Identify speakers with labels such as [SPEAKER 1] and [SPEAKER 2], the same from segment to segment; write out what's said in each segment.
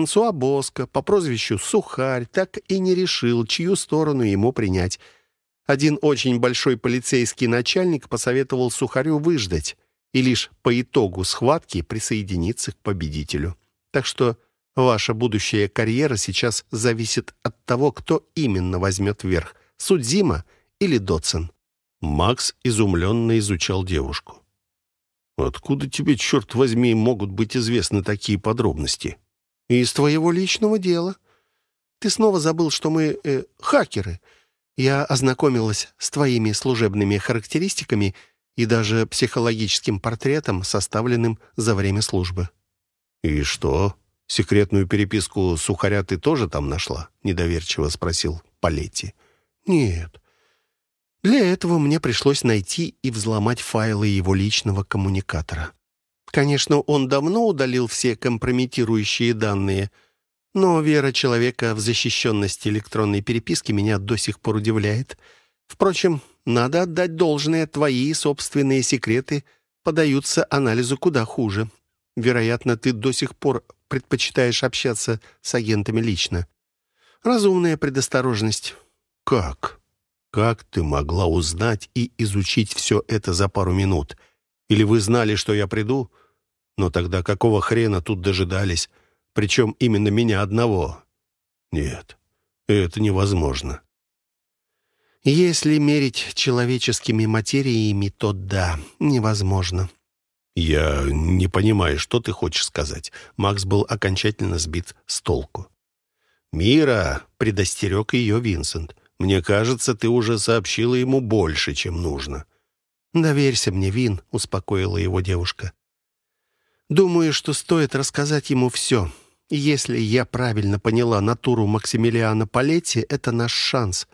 [SPEAKER 1] Франсуа Боско по прозвищу Сухарь так и не решил, чью сторону ему принять. Один очень большой полицейский начальник посоветовал Сухарю выждать и лишь по итогу схватки присоединиться к победителю. Так что ваша будущая карьера сейчас зависит от того, кто именно возьмет верх — Судзима или Дотсон.
[SPEAKER 2] Макс изумленно изучал девушку. «Откуда тебе, черт возьми, могут быть известны такие подробности?»
[SPEAKER 1] «Из твоего личного дела. Ты снова забыл, что мы э, хакеры. Я ознакомилась с твоими служебными характеристиками и даже психологическим портретом, составленным за время службы».
[SPEAKER 2] «И что? Секретную переписку Сухаря ты тоже там нашла?» — недоверчиво спросил Палетти.
[SPEAKER 1] «Нет. Для этого мне пришлось найти и взломать файлы его личного коммуникатора. Конечно, он давно удалил все компрометирующие данные, но вера человека в защищенность электронной переписки меня до сих пор удивляет. Впрочем, надо отдать должное, твои собственные секреты подаются анализу куда хуже. Вероятно, ты до сих пор предпочитаешь общаться с агентами лично. Разумная предосторожность.
[SPEAKER 2] Как? Как ты могла узнать и изучить все это за пару минут? Или вы знали, что я приду? Но тогда какого хрена тут дожидались? Причем именно меня одного? Нет, это невозможно.
[SPEAKER 1] Если мерить человеческими материями, то да, невозможно.
[SPEAKER 2] Я не понимаю, что ты хочешь сказать. Макс был окончательно сбит с толку. «Мира!» — предостерег ее Винсент. Мне кажется, ты уже сообщила ему больше, чем нужно».
[SPEAKER 1] «Доверься мне, Вин», — успокоила его девушка. «Думаю, что стоит рассказать ему все. Если я правильно поняла натуру Максимилиана Палетти, это наш шанс.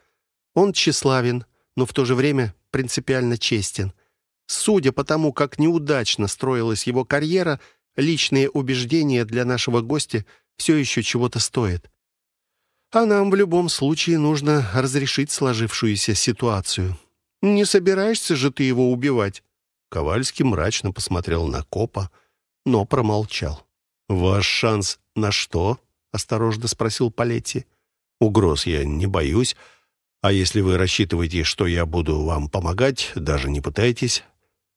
[SPEAKER 1] Он тщеславен, но в то же время принципиально честен. Судя по тому, как неудачно строилась его карьера, личные убеждения для нашего гостя все еще чего-то стоят. А нам в любом случае нужно разрешить сложившуюся ситуацию. Не собираешься же ты его убивать?»
[SPEAKER 2] Ковальский мрачно посмотрел на копа, но промолчал. «Ваш шанс на что?» — осторожно спросил Палетти. «Угроз я не боюсь. А если вы рассчитываете, что я буду вам помогать, даже не пытайтесь.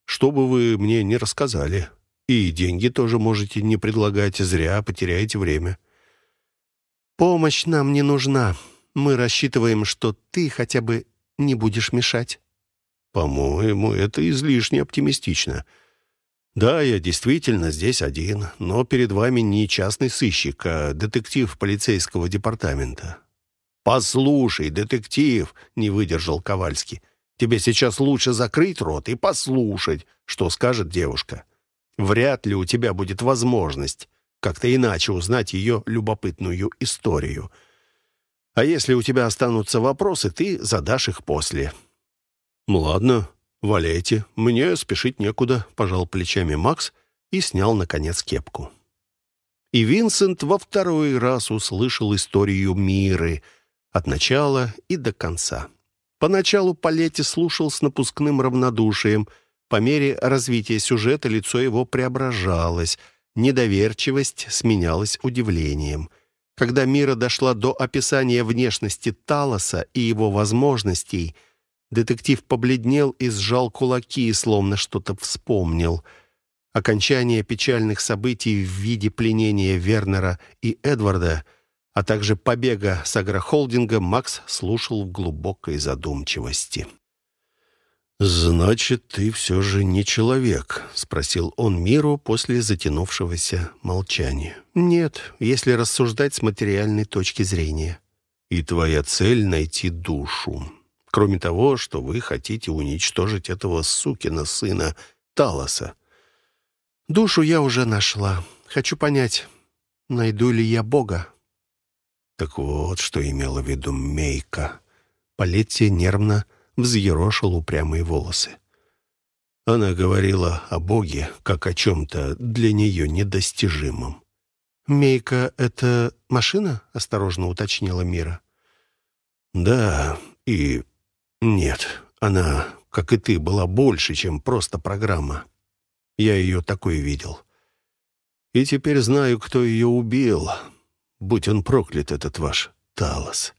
[SPEAKER 2] Что бы вы мне не рассказали. И деньги тоже можете не предлагать, зря потеряете время».
[SPEAKER 1] «Помощь нам не нужна. Мы рассчитываем, что ты хотя бы не будешь мешать».
[SPEAKER 2] «По-моему, это излишне оптимистично. Да, я действительно здесь один, но перед вами не частный сыщик, а детектив полицейского департамента». «Послушай, детектив», — не выдержал Ковальский, «тебе сейчас лучше закрыть рот и послушать, что скажет девушка. Вряд ли у тебя будет возможность как-то иначе узнать ее любопытную историю. А если у тебя останутся вопросы, ты задашь их после». «Ладно, валяйте. Мне спешить некуда», — пожал плечами Макс и снял, наконец, кепку. И Винсент во второй раз услышал историю Миры от начала и до конца. Поначалу Палетти слушал с напускным равнодушием. По мере развития сюжета лицо его преображалось — Недоверчивость сменялась удивлением. Когда Мира дошла до описания внешности Талоса и его возможностей, детектив побледнел и сжал кулаки, словно что-то вспомнил. Окончание печальных событий в виде пленения Вернера и Эдварда, а также побега с агрохолдинга Макс слушал в глубокой задумчивости. «Значит, ты все же не человек?» — спросил он Миру после затянувшегося молчания.
[SPEAKER 1] «Нет, если рассуждать с материальной точки зрения».
[SPEAKER 2] «И твоя цель — найти душу. Кроме того, что вы хотите уничтожить этого сукина сына Талоса».
[SPEAKER 1] «Душу я уже нашла. Хочу понять, найду ли я Бога».
[SPEAKER 2] Так вот, что имела в виду Мейка. Палетти нервно взъерошил упрямые волосы. Она говорила о Боге, как о чем-то для нее недостижимом.
[SPEAKER 1] «Мейка — это машина?» — осторожно уточнила Мира.
[SPEAKER 2] «Да и нет. Она, как и ты, была больше, чем просто программа. Я ее такой видел. И теперь знаю, кто ее убил. Будь он проклят, этот ваш Талос.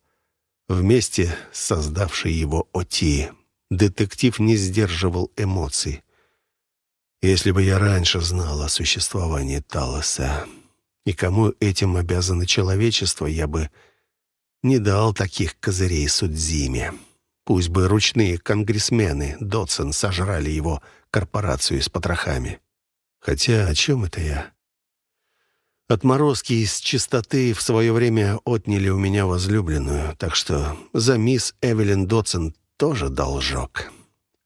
[SPEAKER 2] Вместе создавший его Оти, детектив не сдерживал эмоций. Если бы я раньше знал о существовании Талоса и кому этим обязано человечество, я бы не дал таких козырей Судзиме. Пусть бы ручные конгрессмены Дотсон сожрали его корпорацию с потрохами. Хотя о чем это я? Отморозки из чистоты в свое время отняли у меня возлюбленную, так что за мисс Эвелин Дотсон тоже должок.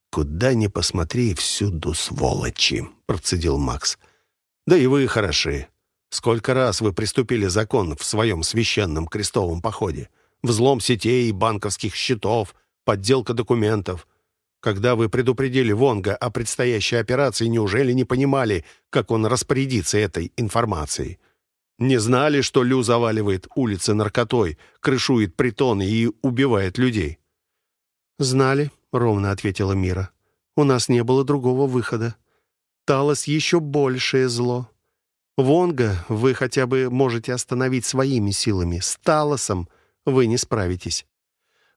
[SPEAKER 2] «Куда ни посмотри, всюду сволочи», — процедил Макс. «Да и вы хороши. Сколько раз вы приступили закон в своем священном крестовом походе? Взлом сетей, банковских счетов, подделка документов. Когда вы предупредили Вонга о предстоящей операции, неужели не понимали, как он распорядится этой информацией? Не знали, что Лю заваливает улицы наркотой, крышует притоны и убивает людей?»
[SPEAKER 1] «Знали», — ровно ответила Мира. «У нас не было другого выхода. Талос еще большее зло. Вонга вы хотя бы можете остановить своими силами. С Талосом вы не справитесь.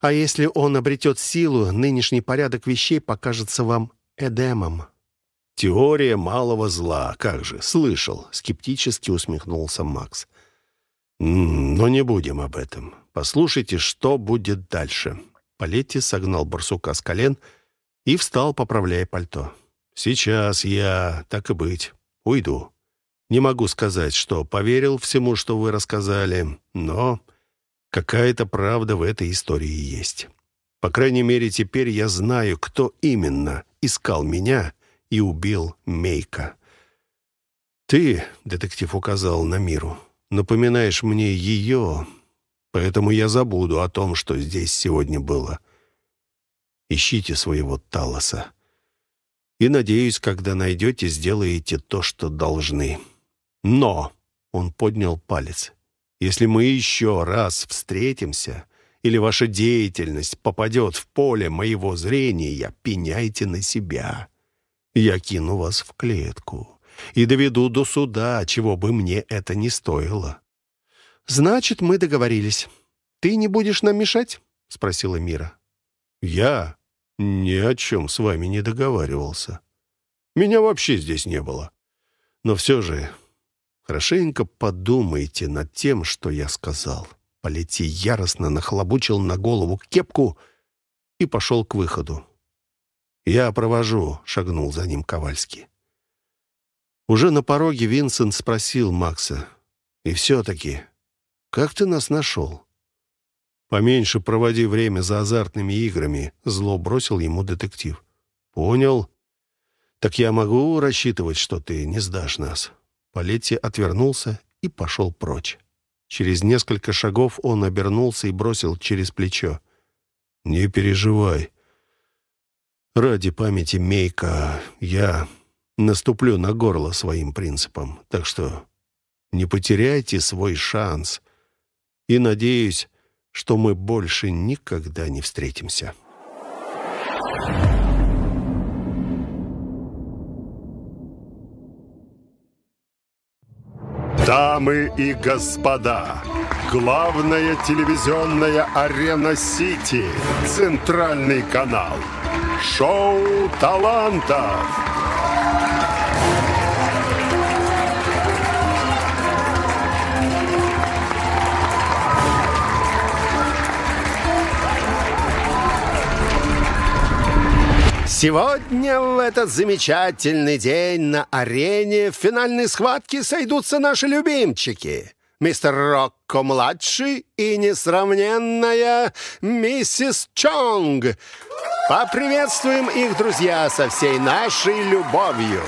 [SPEAKER 1] А если он обретет силу, нынешний порядок вещей покажется вам Эдемом».
[SPEAKER 2] «Теория малого зла, как же, слышал», — скептически усмехнулся Макс. «Но не будем об этом. Послушайте, что будет дальше». Палетти согнал барсука с колен и встал, поправляя пальто. «Сейчас я, так и быть, уйду. Не могу сказать, что поверил всему, что вы рассказали, но какая-то правда в этой истории есть. По крайней мере, теперь я знаю, кто именно искал меня и убил Мейка. «Ты, — детектив указал на миру, — напоминаешь мне ее, поэтому я забуду о том, что здесь сегодня было. Ищите своего Талоса. И, надеюсь, когда найдете, сделаете то, что должны. Но, — он поднял палец, — если мы еще раз встретимся, или ваша деятельность попадет в поле моего зрения, пеняйте на себя». Я кину вас в клетку и доведу до суда, чего бы мне это ни стоило».
[SPEAKER 1] «Значит, мы договорились. Ты не будешь нам мешать?» — спросила Мира.
[SPEAKER 2] «Я ни о чем с вами не договаривался. Меня вообще здесь не было. Но все же хорошенько подумайте над тем, что я сказал». Полети яростно нахлобучил на голову кепку и пошел к выходу. «Я провожу», — шагнул за ним Ковальский. Уже на пороге Винсент спросил Макса. «И все-таки, как ты нас нашел?» «Поменьше проводи время за азартными играми», — зло бросил ему детектив. «Понял. Так я могу рассчитывать, что ты не сдашь нас?» Палетти отвернулся и пошел прочь. Через несколько шагов он обернулся и бросил через плечо. «Не переживай. Ради памяти Мейка я наступлю на горло своим принципам. Так что не потеряйте свой шанс. И надеюсь, что мы больше никогда не встретимся.
[SPEAKER 3] Дамы и господа, главная телевизионная арена Сити, центральный канал – Шоу талантов.
[SPEAKER 1] Сегодня, в этот замечательный день, на арене в финальной схватке сойдутся наши любимчики. Мистер Рокко-младший и несравненная миссис Чонг — Поприветствуем их, друзья, со всей нашей любовью.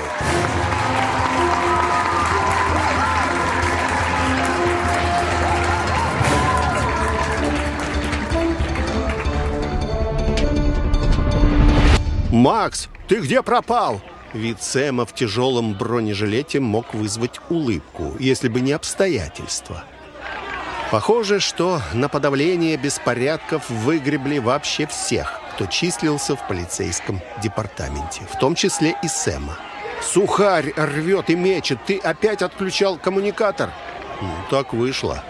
[SPEAKER 1] «Макс, ты где пропал?» Вид Сэма в тяжелом бронежилете мог вызвать улыбку, если бы не обстоятельства. Похоже, что на подавление беспорядков выгребли вообще всех кто числился в полицейском департаменте, в том числе и Сэма. «Сухарь рвет и мечет. Ты опять отключал коммуникатор?»
[SPEAKER 2] ну, «Так вышло».